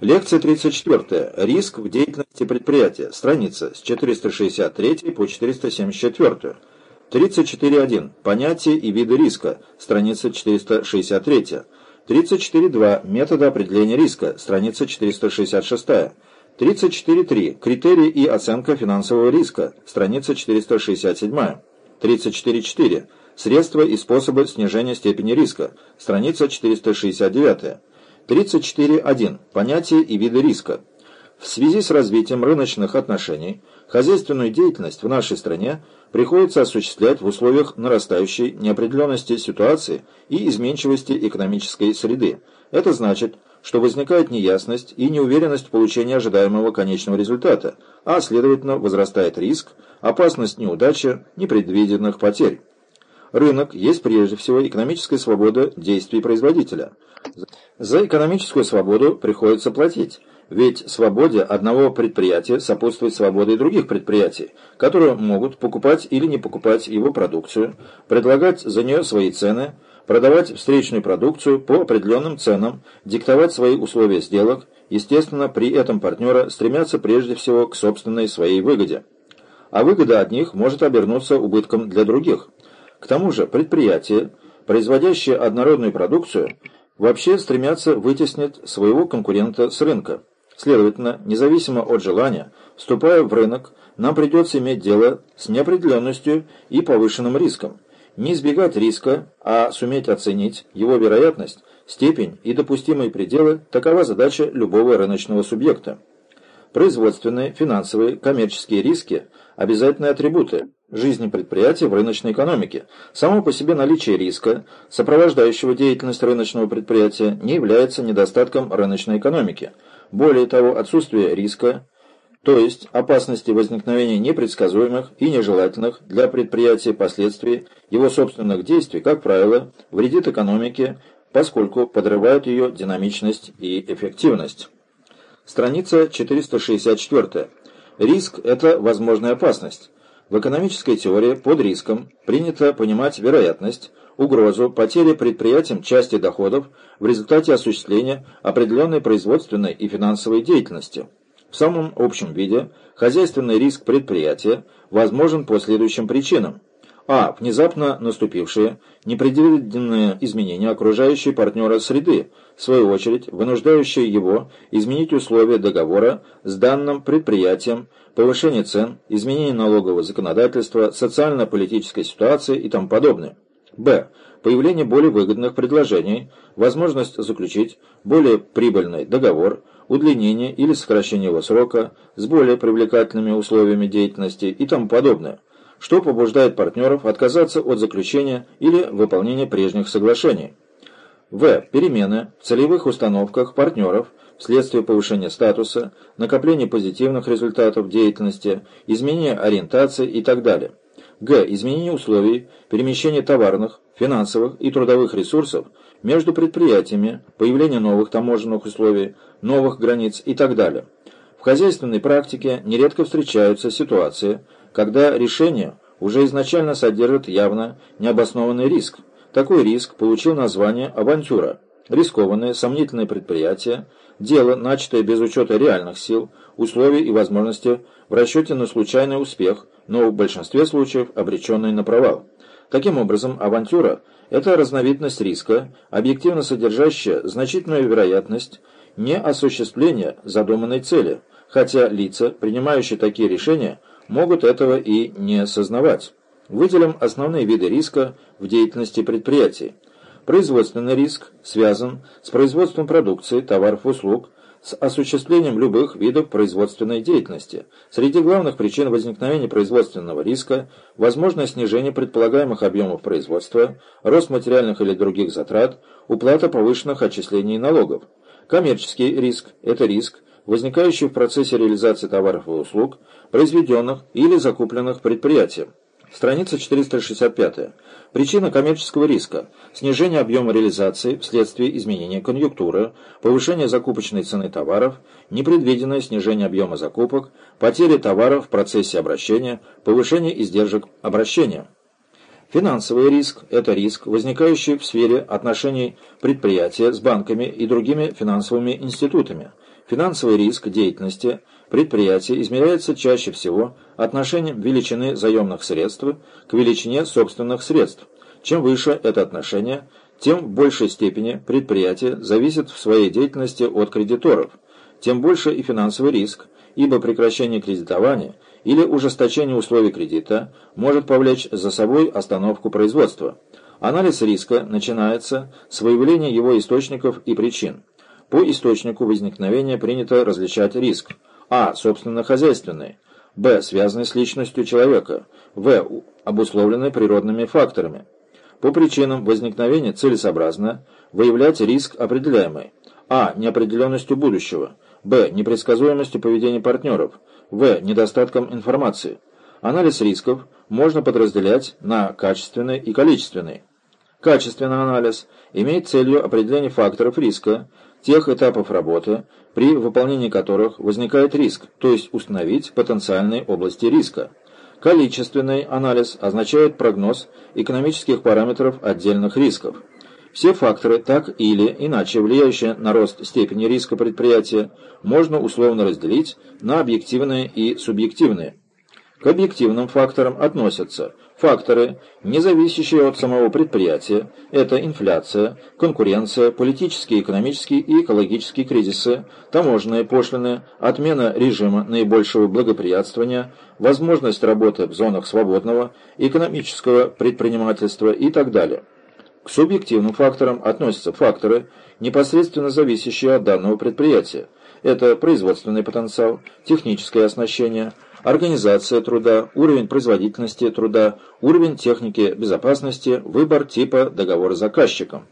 Лекция 34. Риск в деятельности предприятия. Страница с 463 по 474. 34.1. Понятие и виды риска. Страница 463. 34.2. Методы определения риска. Страница 466. 34.3. Критерии и оценка финансового риска. Страница 467. 34.4. Средства и способы снижения степени риска. Страница 469. 34.1. Понятие и виды риска. В связи с развитием рыночных отношений, хозяйственную деятельность в нашей стране приходится осуществлять в условиях нарастающей неопределенности ситуации и изменчивости экономической среды. Это значит, что возникает неясность и неуверенность в получении ожидаемого конечного результата, а следовательно возрастает риск, опасность неудачи, непредвиденных потерь. Рынок есть прежде всего экономическая свобода действий производителя. За экономическую свободу приходится платить, ведь свободе одного предприятия сопутствует свобода других предприятий, которые могут покупать или не покупать его продукцию, предлагать за нее свои цены, продавать встречную продукцию по определенным ценам, диктовать свои условия сделок, естественно, при этом партнеры стремятся прежде всего к собственной своей выгоде. А выгода от них может обернуться убытком для других – к тому же предприятия, производящие однородную продукцию, вообще стремятся вытеснить своего конкурента с рынка. Следовательно, независимо от желания, вступая в рынок, нам придется иметь дело с неопределенностью и повышенным риском. Не избегать риска, а суметь оценить его вероятность, степень и допустимые пределы – такова задача любого рыночного субъекта. Производственные, финансовые, коммерческие риски – обязательные атрибуты, жизни предприятия в рыночной экономике. Само по себе наличие риска, сопровождающего деятельность рыночного предприятия, не является недостатком рыночной экономики. Более того, отсутствие риска, то есть опасности возникновения непредсказуемых и нежелательных для предприятия последствий его собственных действий, как правило, вредит экономике, поскольку подрывает ее динамичность и эффективность. Страница 464. Риск – это возможная опасность. В экономической теории под риском принято понимать вероятность, угрозу потери предприятием части доходов в результате осуществления определенной производственной и финансовой деятельности. В самом общем виде хозяйственный риск предприятия возможен по следующим причинам. А. Внезапно наступившие, непредвиденные изменения окружающей партнера среды, в свою очередь, вынуждающие его изменить условия договора с данным предприятием повышение цен, изменение налогового законодательства, социально-политической ситуации и тому подобное. Б. Появление более выгодных предложений, возможность заключить более прибыльный договор, удлинение или сокращение его срока с более привлекательными условиями деятельности и тому подобное, что побуждает партнеров отказаться от заключения или выполнения прежних соглашений. В. Перемены в целевых установках партнеров – вследствие повышения статуса, накопления позитивных результатов деятельности, изменения ориентации и так далее. Г. Изменение условий, перемещение товарных, финансовых и трудовых ресурсов между предприятиями, появление новых таможенных условий, новых границ и так далее. Хозяйственной практике нередко встречаются ситуации, когда решение уже изначально содержит явно необоснованный риск. Такой риск получил название «авантюра». Рискованное, сомнительное предприятие, дело, начатое без учета реальных сил, условий и возможностей в расчете на случайный успех, но в большинстве случаев обреченный на провал. Таким образом, авантюра – это разновидность риска, объективно содержащая значительную вероятность неосуществления задуманной цели, хотя лица, принимающие такие решения, могут этого и не осознавать. Выделим основные виды риска в деятельности предприятий. Производственный риск связан с производством продукции, товаров услуг, с осуществлением любых видов производственной деятельности. Среди главных причин возникновения производственного риска – возможное снижение предполагаемых объемов производства, рост материальных или других затрат, уплата повышенных отчислений и налогов. Коммерческий риск – это риск, возникающий в процессе реализации товаров и услуг, произведенных или закупленных предприятием. Страница 465. Причина коммерческого риска – снижение объема реализации вследствие изменения конъюнктуры, повышение закупочной цены товаров, непредвиденное снижение объема закупок, потеря товаров в процессе обращения, повышение издержек обращения. Финансовый риск – это риск, возникающий в сфере отношений предприятия с банками и другими финансовыми институтами. Финансовый риск деятельности предприятия измеряется чаще всего отношением величины заемных средств к величине собственных средств. Чем выше это отношение, тем в большей степени предприятие зависит в своей деятельности от кредиторов, тем больше и финансовый риск, ибо прекращение кредитования или ужесточение условий кредита может повлечь за собой остановку производства. Анализ риска начинается с выявления его источников и причин. По источнику возникновения принято различать риск. А. Собственно-хозяйственный. Б. Связанный с личностью человека. В. Обусловленный природными факторами. По причинам возникновения целесообразно выявлять риск определяемый. А. Неопределенностью будущего. Б. Непредсказуемостью поведения партнеров. В. Недостатком информации. Анализ рисков можно подразделять на качественный и количественный. Качественный анализ имеет целью определение факторов риска, тех этапов работы, при выполнении которых возникает риск, то есть установить потенциальные области риска. Количественный анализ означает прогноз экономических параметров отдельных рисков. Все факторы, так или иначе влияющие на рост степени риска предприятия, можно условно разделить на объективные и субъективные. К объективным факторам относятся факторы, не зависящие от самого предприятия, это инфляция, конкуренция, политические, экономические и экологические кризисы, таможенные пошлины, отмена режима наибольшего благоприятствования, возможность работы в зонах свободного экономического предпринимательства и так далее. К субъективным факторам относятся факторы, непосредственно зависящие от данного предприятия. Это производственный потенциал, техническое оснащение – организация труда, уровень производительности труда, уровень техники безопасности, выбор типа договора с заказчиком.